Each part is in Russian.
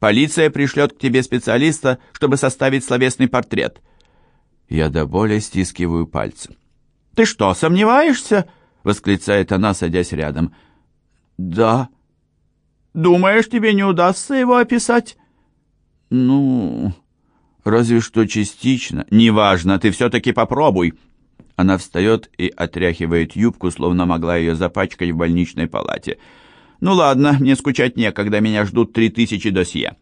Полиция пришлет к тебе специалиста, чтобы составить словесный портрет». Я до боли стискиваю пальцы. «Ты что, сомневаешься?» — восклицает она, садясь рядом. «Да». «Думаешь, тебе не удастся его описать?» «Ну, разве что частично. Неважно, ты все-таки попробуй». Она встает и отряхивает юбку, словно могла ее запачкать в больничной палате. «Ну ладно, мне скучать некогда, меня ждут три тысячи досье.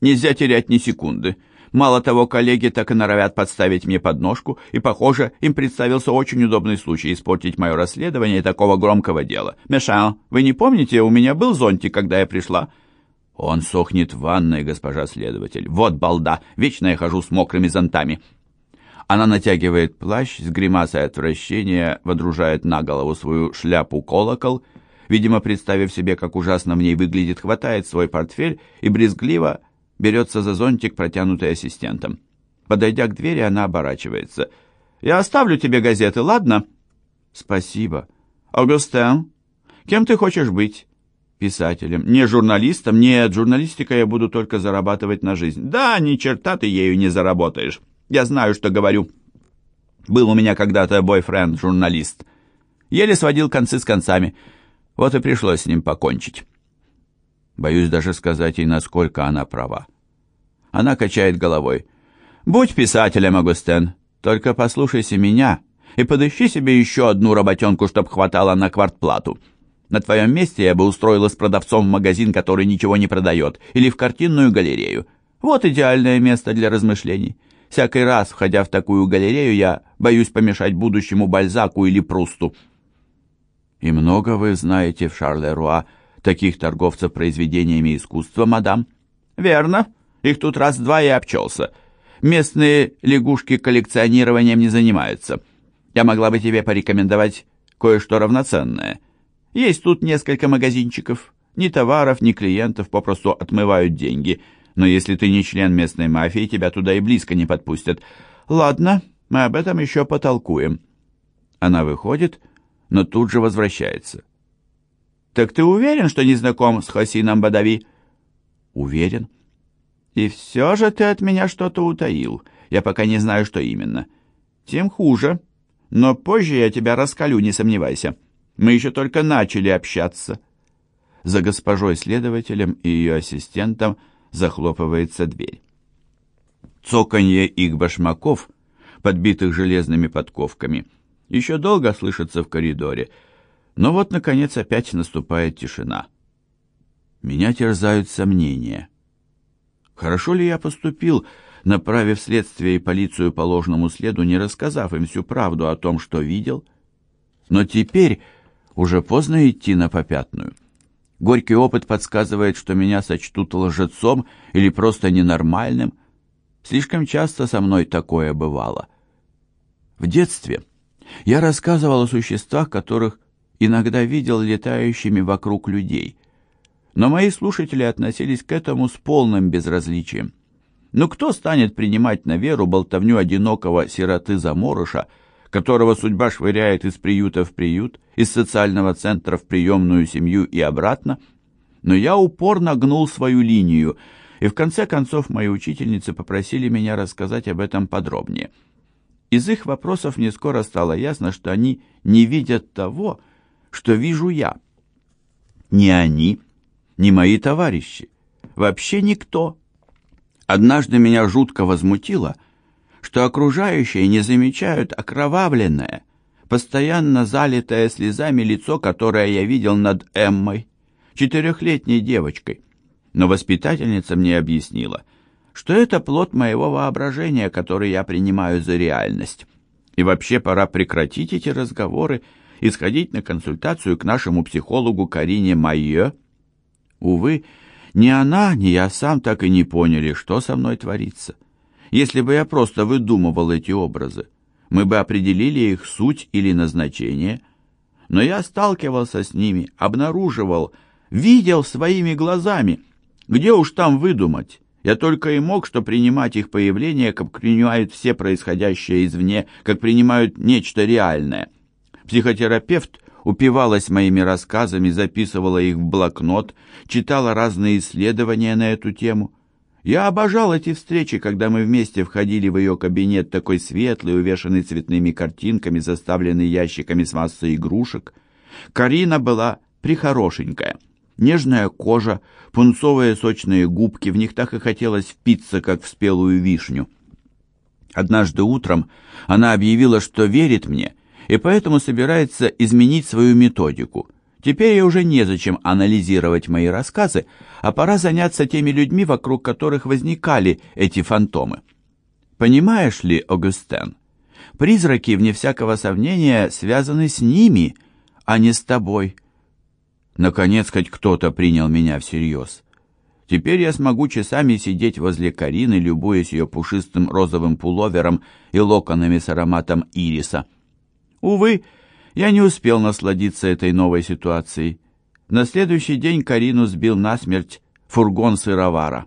Нельзя терять ни секунды. Мало того, коллеги так и норовят подставить мне подножку, и, похоже, им представился очень удобный случай испортить мое расследование такого громкого дела. Мешал, вы не помните, у меня был зонтик, когда я пришла?» «Он сохнет в ванной, госпожа следователь. Вот балда, вечно я хожу с мокрыми зонтами». Она натягивает плащ, с гримасой отвращения водружает на голову свою шляпу-колокол, видимо, представив себе, как ужасно в ней выглядит, хватает свой портфель и брезгливо берется за зонтик, протянутый ассистентом. Подойдя к двери, она оборачивается. «Я оставлю тебе газеты, ладно?» «Спасибо». «Аугустен, кем ты хочешь быть?» «Писателем. Не журналистом? Нет, журналистикой я буду только зарабатывать на жизнь». «Да, ни черта ты ею не заработаешь». Я знаю, что говорю. Был у меня когда-то бойфренд-журналист. Еле сводил концы с концами. Вот и пришлось с ним покончить. Боюсь даже сказать ей, насколько она права. Она качает головой. «Будь писателем, Агустен, только послушайся меня и подыщи себе еще одну работенку, чтоб хватало на квартплату. На твоем месте я бы устроилась продавцом в магазин, который ничего не продает, или в картинную галерею. Вот идеальное место для размышлений. Всякий раз, входя в такую галерею, я боюсь помешать будущему Бальзаку или Прусту. И много вы знаете в Шарлеруа таких торговцев произведениями искусства, мадам? Верно. Их тут раз-два и обчелся. Местные лягушки коллекционированием не занимаются. Я могла бы тебе порекомендовать кое-что равноценное. Есть тут несколько магазинчиков. Ни товаров, ни клиентов, попросту отмывают деньги – но если ты не член местной мафии, тебя туда и близко не подпустят. Ладно, мы об этом еще потолкуем». Она выходит, но тут же возвращается. «Так ты уверен, что не знаком с Хасином Бадави?» «Уверен». «И все же ты от меня что-то утаил. Я пока не знаю, что именно». «Тем хуже. Но позже я тебя раскалю, не сомневайся. Мы еще только начали общаться». За госпожой следователем и ее ассистентом – захлопывается дверь. Цоканье их башмаков, подбитых железными подковками, еще долго слышится в коридоре, но вот, наконец, опять наступает тишина. Меня терзают сомнения. Хорошо ли я поступил, направив следствие и полицию по ложному следу, не рассказав им всю правду о том, что видел? Но теперь уже поздно идти на попятную. Горький опыт подсказывает, что меня сочтут лжецом или просто ненормальным. Слишком часто со мной такое бывало. В детстве я рассказывал о существах, которых иногда видел летающими вокруг людей. Но мои слушатели относились к этому с полным безразличием. Но кто станет принимать на веру болтовню одинокого сироты-заморыша, которого судьба швыряет из приюта в приют, из социального центра в приемную семью и обратно. Но я упорно гнул свою линию, и в конце концов мои учительницы попросили меня рассказать об этом подробнее. Из их вопросов мне скоро стало ясно, что они не видят того, что вижу я. Ни они, ни мои товарищи, вообще никто. Однажды меня жутко возмутило – что окружающие не замечают окровавленное, постоянно залитое слезами лицо, которое я видел над Эммой, четырехлетней девочкой. Но воспитательница мне объяснила, что это плод моего воображения, который я принимаю за реальность. И вообще пора прекратить эти разговоры и сходить на консультацию к нашему психологу Карине Майе. Увы, ни она, ни я сам так и не поняли, что со мной творится. Если бы я просто выдумывал эти образы, мы бы определили их суть или назначение, но я сталкивался с ними, обнаруживал, видел своими глазами. Где уж там выдумать? Я только и мог что принимать их появление, как принимают все происходящее извне, как принимают нечто реальное. Психотерапевт упивалась моими рассказами, записывала их в блокнот, читала разные исследования на эту тему. Я обожал эти встречи, когда мы вместе входили в ее кабинет, такой светлый, увешанный цветными картинками, заставленный ящиками с массой игрушек. Карина была прихорошенькая. Нежная кожа, пунцовые сочные губки, в них так и хотелось впиться, как в спелую вишню. Однажды утром она объявила, что верит мне, и поэтому собирается изменить свою методику. Теперь ей уже незачем анализировать мои рассказы, а пора заняться теми людьми, вокруг которых возникали эти фантомы. Понимаешь ли, Огюстен, призраки, вне всякого сомнения, связаны с ними, а не с тобой. Наконец, хоть кто-то принял меня всерьез. Теперь я смогу часами сидеть возле Карины, любуясь ее пушистым розовым пуловером и локонами с ароматом ириса. Увы, я не успел насладиться этой новой ситуацией. На следующий день Карину сбил насмерть фургон сыровара.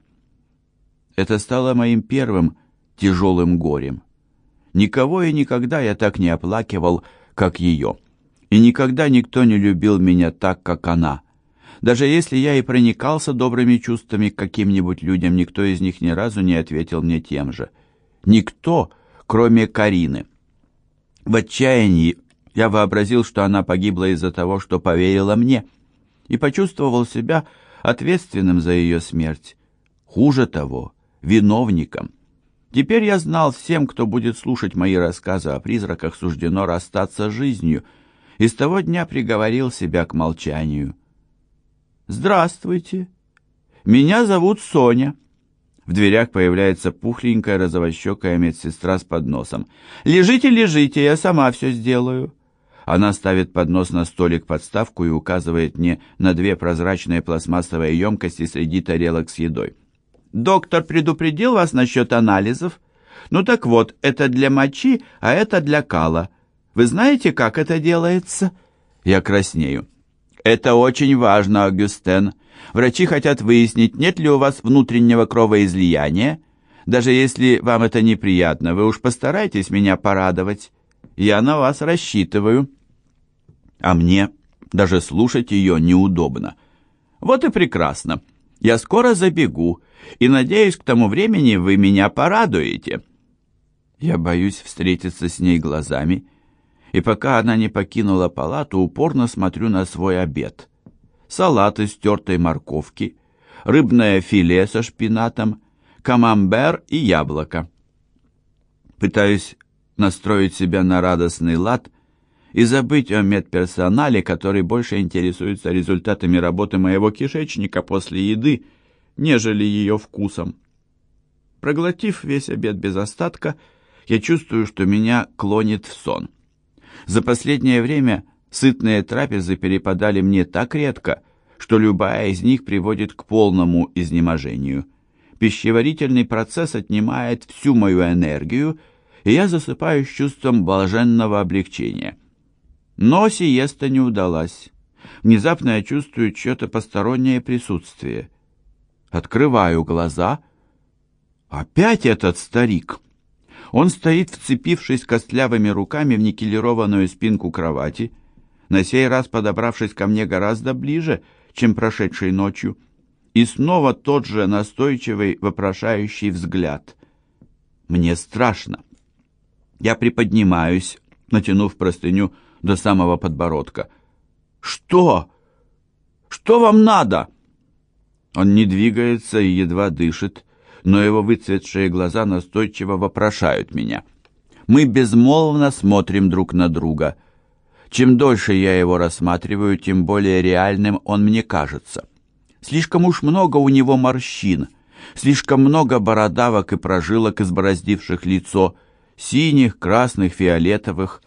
Это стало моим первым тяжелым горем. Никого и никогда я так не оплакивал, как ее. И никогда никто не любил меня так, как она. Даже если я и проникался добрыми чувствами к каким-нибудь людям, никто из них ни разу не ответил мне тем же. Никто, кроме Карины. В отчаянии я вообразил, что она погибла из-за того, что поверила мне — и почувствовал себя ответственным за ее смерть. Хуже того, виновником. Теперь я знал всем, кто будет слушать мои рассказы о призраках, суждено расстаться с жизнью, и с того дня приговорил себя к молчанию. «Здравствуйте! Меня зовут Соня». В дверях появляется пухленькая розовощекая медсестра с подносом. «Лежите, лежите, я сама все сделаю». Она ставит поднос на столик подставку и указывает мне на две прозрачные пластмассовые емкости среди тарелок с едой. «Доктор предупредил вас насчет анализов? Ну так вот, это для мочи, а это для кала. Вы знаете, как это делается?» Я краснею. «Это очень важно, Агюстен. Врачи хотят выяснить, нет ли у вас внутреннего кровоизлияния. Даже если вам это неприятно, вы уж постарайтесь меня порадовать. Я на вас рассчитываю» а мне даже слушать ее неудобно. Вот и прекрасно. Я скоро забегу, и, надеюсь, к тому времени вы меня порадуете. Я боюсь встретиться с ней глазами, и пока она не покинула палату, упорно смотрю на свой обед. Салат из тертой морковки, рыбное филе со шпинатом, камамбер и яблоко. Пытаюсь настроить себя на радостный лад и забыть о медперсонале, который больше интересуется результатами работы моего кишечника после еды, нежели ее вкусом. Проглотив весь обед без остатка, я чувствую, что меня клонит в сон. За последнее время сытные трапезы перепадали мне так редко, что любая из них приводит к полному изнеможению. Пищеварительный процесс отнимает всю мою энергию, и я засыпаю с чувством блаженного облегчения. Но сиеста не удалась. Внезапно я чувствую чье-то постороннее присутствие. Открываю глаза. Опять этот старик. Он стоит, вцепившись костлявыми руками в никелированную спинку кровати, на сей раз подобравшись ко мне гораздо ближе, чем прошедшей ночью, и снова тот же настойчивый, вопрошающий взгляд. Мне страшно. Я приподнимаюсь, натянув простыню до самого подбородка. «Что? Что вам надо?» Он не двигается и едва дышит, но его выцветшие глаза настойчиво вопрошают меня. Мы безмолвно смотрим друг на друга. Чем дольше я его рассматриваю, тем более реальным он мне кажется. Слишком уж много у него морщин, слишком много бородавок и прожилок, избороздивших лицо, синих, красных, фиолетовых,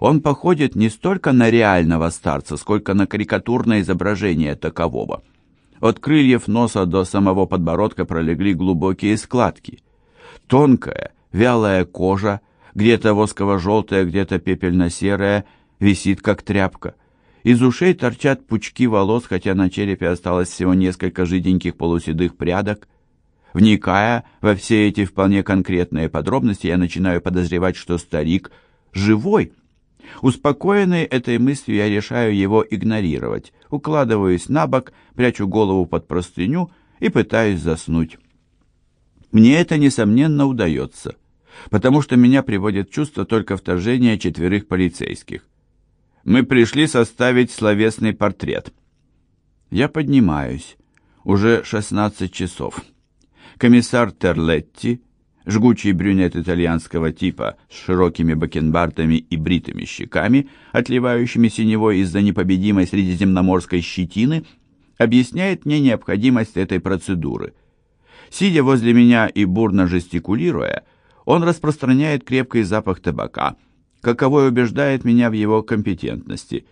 он походит не столько на реального старца, сколько на карикатурное изображение такового. От крыльев носа до самого подбородка пролегли глубокие складки. Тонкая, вялая кожа, где-то восково-желтая, где-то пепельно-серая, висит как тряпка. Из ушей торчат пучки волос, хотя на черепе осталось всего несколько жиденьких полуседых прядок. Вникая во все эти вполне конкретные подробности, я начинаю подозревать, что старик живой — Успокоенный этой мыслью, я решаю его игнорировать, укладываюсь на бок, прячу голову под простыню и пытаюсь заснуть. Мне это, несомненно, удается, потому что меня приводит чувство только вторжение четверых полицейских. Мы пришли составить словесный портрет. Я поднимаюсь. Уже 16 часов. Комиссар Терлетти, жгучий брюнет итальянского типа с широкими бакенбардами и бритыми щеками, отливающими синевой из-за непобедимой средиземноморской щетины, объясняет мне необходимость этой процедуры. Сидя возле меня и бурно жестикулируя, он распространяет крепкий запах табака, каковой убеждает меня в его компетентности.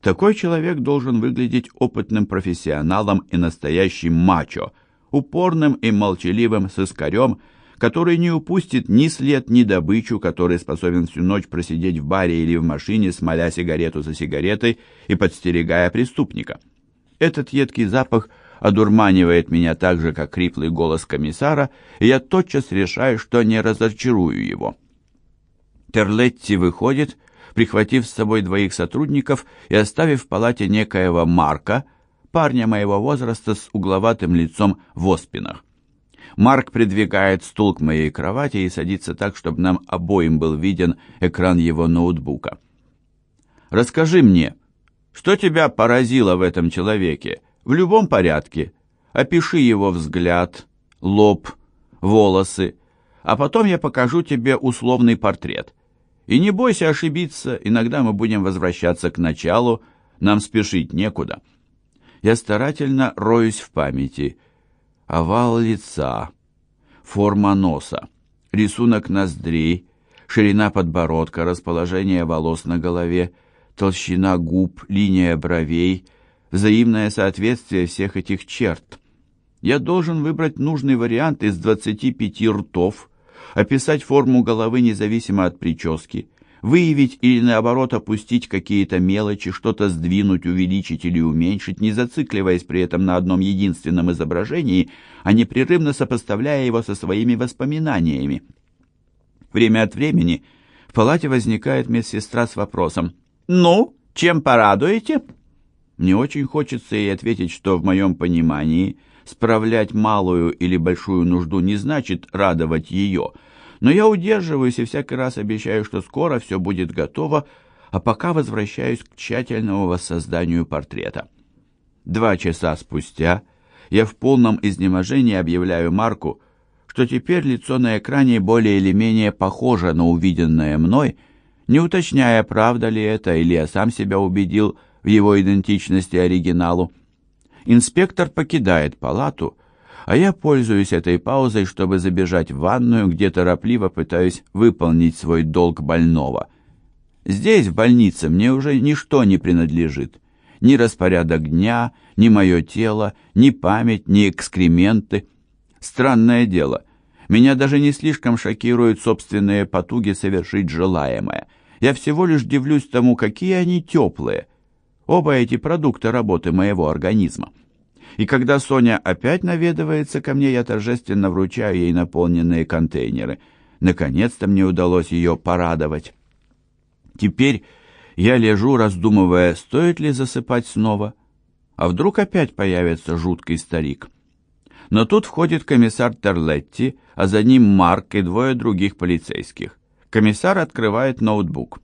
Такой человек должен выглядеть опытным профессионалом и настоящим мачо, упорным и молчаливым сыскарем, который не упустит ни след, ни добычу, который способен всю ночь просидеть в баре или в машине, смоля сигарету за сигаретой и подстерегая преступника. Этот едкий запах одурманивает меня так же, как хриплый голос комиссара, и я тотчас решаю, что не разочарую его. Терлетти выходит, прихватив с собой двоих сотрудников и оставив в палате некоего Марка, парня моего возраста с угловатым лицом в оспинах. Марк придвигает стул к моей кровати и садится так, чтобы нам обоим был виден экран его ноутбука. «Расскажи мне, что тебя поразило в этом человеке? В любом порядке. Опиши его взгляд, лоб, волосы, а потом я покажу тебе условный портрет. И не бойся ошибиться, иногда мы будем возвращаться к началу, нам спешить некуда». Я старательно роюсь в памяти – овал лица, форма носа, рисунок ноздрей, ширина подбородка, расположение волос на голове, толщина губ, линия бровей, взаимное соответствие всех этих черт. Я должен выбрать нужный вариант из 25 ртов, описать форму головы независимо от прически, выявить или наоборот опустить какие-то мелочи, что-то сдвинуть, увеличить или уменьшить, не зацикливаясь при этом на одном единственном изображении, а непрерывно сопоставляя его со своими воспоминаниями. Время от времени в палате возникает медсестра с вопросом «Ну, чем порадуете?» Мне очень хочется ей ответить, что в моем понимании справлять малую или большую нужду не значит радовать ее – но я удерживаюсь и всякий раз обещаю, что скоро все будет готово, а пока возвращаюсь к тщательному воссозданию портрета. Два часа спустя я в полном изнеможении объявляю Марку, что теперь лицо на экране более или менее похоже на увиденное мной, не уточняя, правда ли это, или я сам себя убедил в его идентичности оригиналу. Инспектор покидает палату, а я пользуюсь этой паузой, чтобы забежать в ванную, где торопливо пытаюсь выполнить свой долг больного. Здесь, в больнице, мне уже ничто не принадлежит. Ни распорядок дня, ни мое тело, ни память, ни экскременты. Странное дело, меня даже не слишком шокируют собственные потуги совершить желаемое. Я всего лишь дивлюсь тому, какие они теплые. Оба эти продукты работы моего организма. И когда Соня опять наведывается ко мне, я торжественно вручаю ей наполненные контейнеры. Наконец-то мне удалось ее порадовать. Теперь я лежу, раздумывая, стоит ли засыпать снова. А вдруг опять появится жуткий старик? Но тут входит комиссар Терлетти, а за ним Марк и двое других полицейских. Комиссар открывает ноутбук.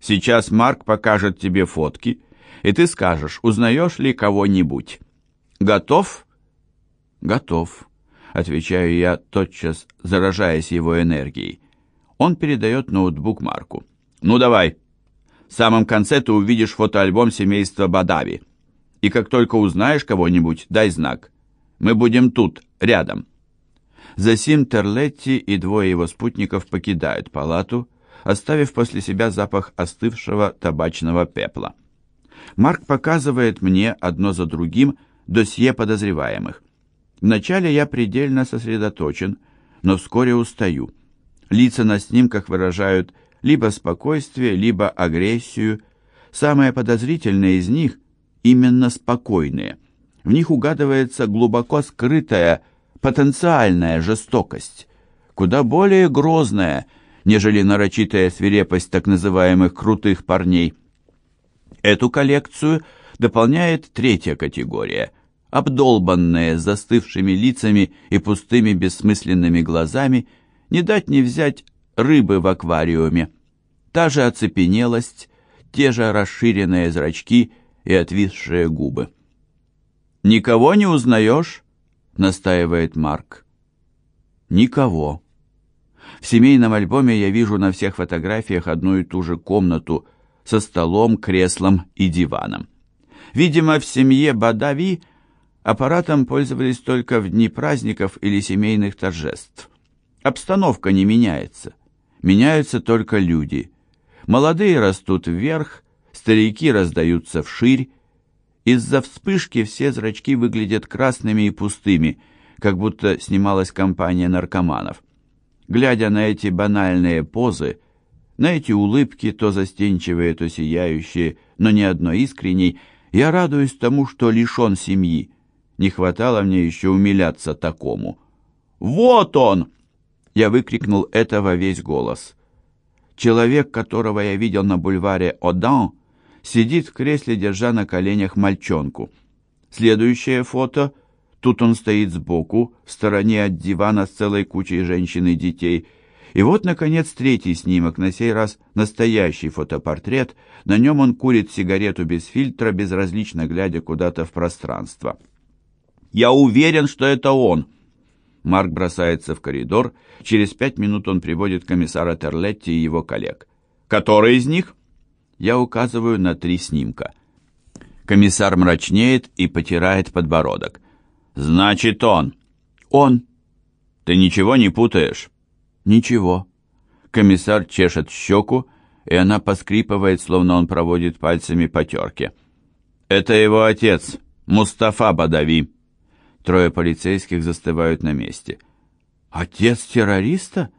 «Сейчас Марк покажет тебе фотки, и ты скажешь, узнаешь ли кого-нибудь». «Готов?» «Готов», — отвечаю я, тотчас заражаясь его энергией. Он передает ноутбук Марку. «Ну давай. В самом конце ты увидишь фотоальбом семейства Бадави. И как только узнаешь кого-нибудь, дай знак. Мы будем тут, рядом». Засим Терлетти и двое его спутников покидают палату, оставив после себя запах остывшего табачного пепла. Марк показывает мне одно за другим досье подозреваемых. Вначале я предельно сосредоточен, но вскоре устаю. Лица на снимках выражают либо спокойствие, либо агрессию. Самые подозрительные из них именно спокойные. В них угадывается глубоко скрытая потенциальная жестокость, куда более грозная, нежели нарочитая свирепость так называемых «крутых парней». Эту коллекцию дополняет третья категория – обдолбанные, застывшими лицами и пустыми бессмысленными глазами, не дать не взять рыбы в аквариуме. Та же оцепенелость, те же расширенные зрачки и отвисшие губы. «Никого не узнаешь?» — настаивает Марк. «Никого». В семейном альбоме я вижу на всех фотографиях одну и ту же комнату со столом, креслом и диваном. Видимо, в семье Бадави аппаратом пользовались только в дни праздников или семейных торжеств. Обстановка не меняется. Меняются только люди. Молодые растут вверх, старики раздаются вширь. Из-за вспышки все зрачки выглядят красными и пустыми, как будто снималась компания наркоманов. Глядя на эти банальные позы, на эти улыбки, то застенчивые, то сияющие, но ни одной искренней, я радуюсь тому, что лишен семьи. Не хватало мне еще умиляться такому. «Вот он!» Я выкрикнул это во весь голос. Человек, которого я видел на бульваре Одан, сидит в кресле, держа на коленях мальчонку. Следующее фото — Тут он стоит сбоку, в стороне от дивана с целой кучей женщин и детей. И вот, наконец, третий снимок, на сей раз настоящий фотопортрет. На нем он курит сигарету без фильтра, безразлично глядя куда-то в пространство. «Я уверен, что это он!» Марк бросается в коридор. Через пять минут он приводит комиссара Терлетти и его коллег. «Который из них?» Я указываю на три снимка. Комиссар мрачнеет и потирает подбородок. «Значит, он». «Он». «Ты ничего не путаешь?» «Ничего». Комиссар чешет щеку, и она поскрипывает, словно он проводит пальцами по терке. «Это его отец, Мустафа Бадави». Трое полицейских застывают на месте. «Отец террориста?»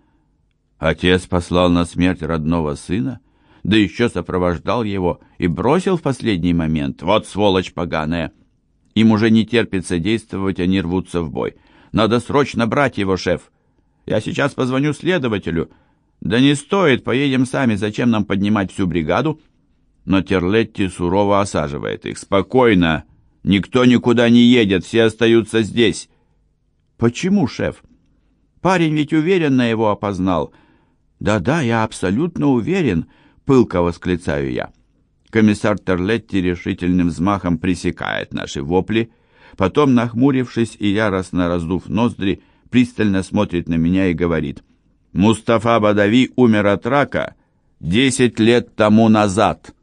Отец послал на смерть родного сына, да еще сопровождал его и бросил в последний момент. Вот сволочь поганая! Им уже не терпится действовать, они рвутся в бой. Надо срочно брать его, шеф. Я сейчас позвоню следователю. Да не стоит, поедем сами, зачем нам поднимать всю бригаду? Но Терлетти сурово осаживает их. Спокойно, никто никуда не едет, все остаются здесь. Почему, шеф? Парень ведь уверенно его опознал. Да-да, я абсолютно уверен, пылко восклицаю я. Комиссар Терлетти решительным взмахом пресекает наши вопли, потом, нахмурившись и яростно раздув ноздри, пристально смотрит на меня и говорит, «Мустафа Бадави умер от рака десять лет тому назад».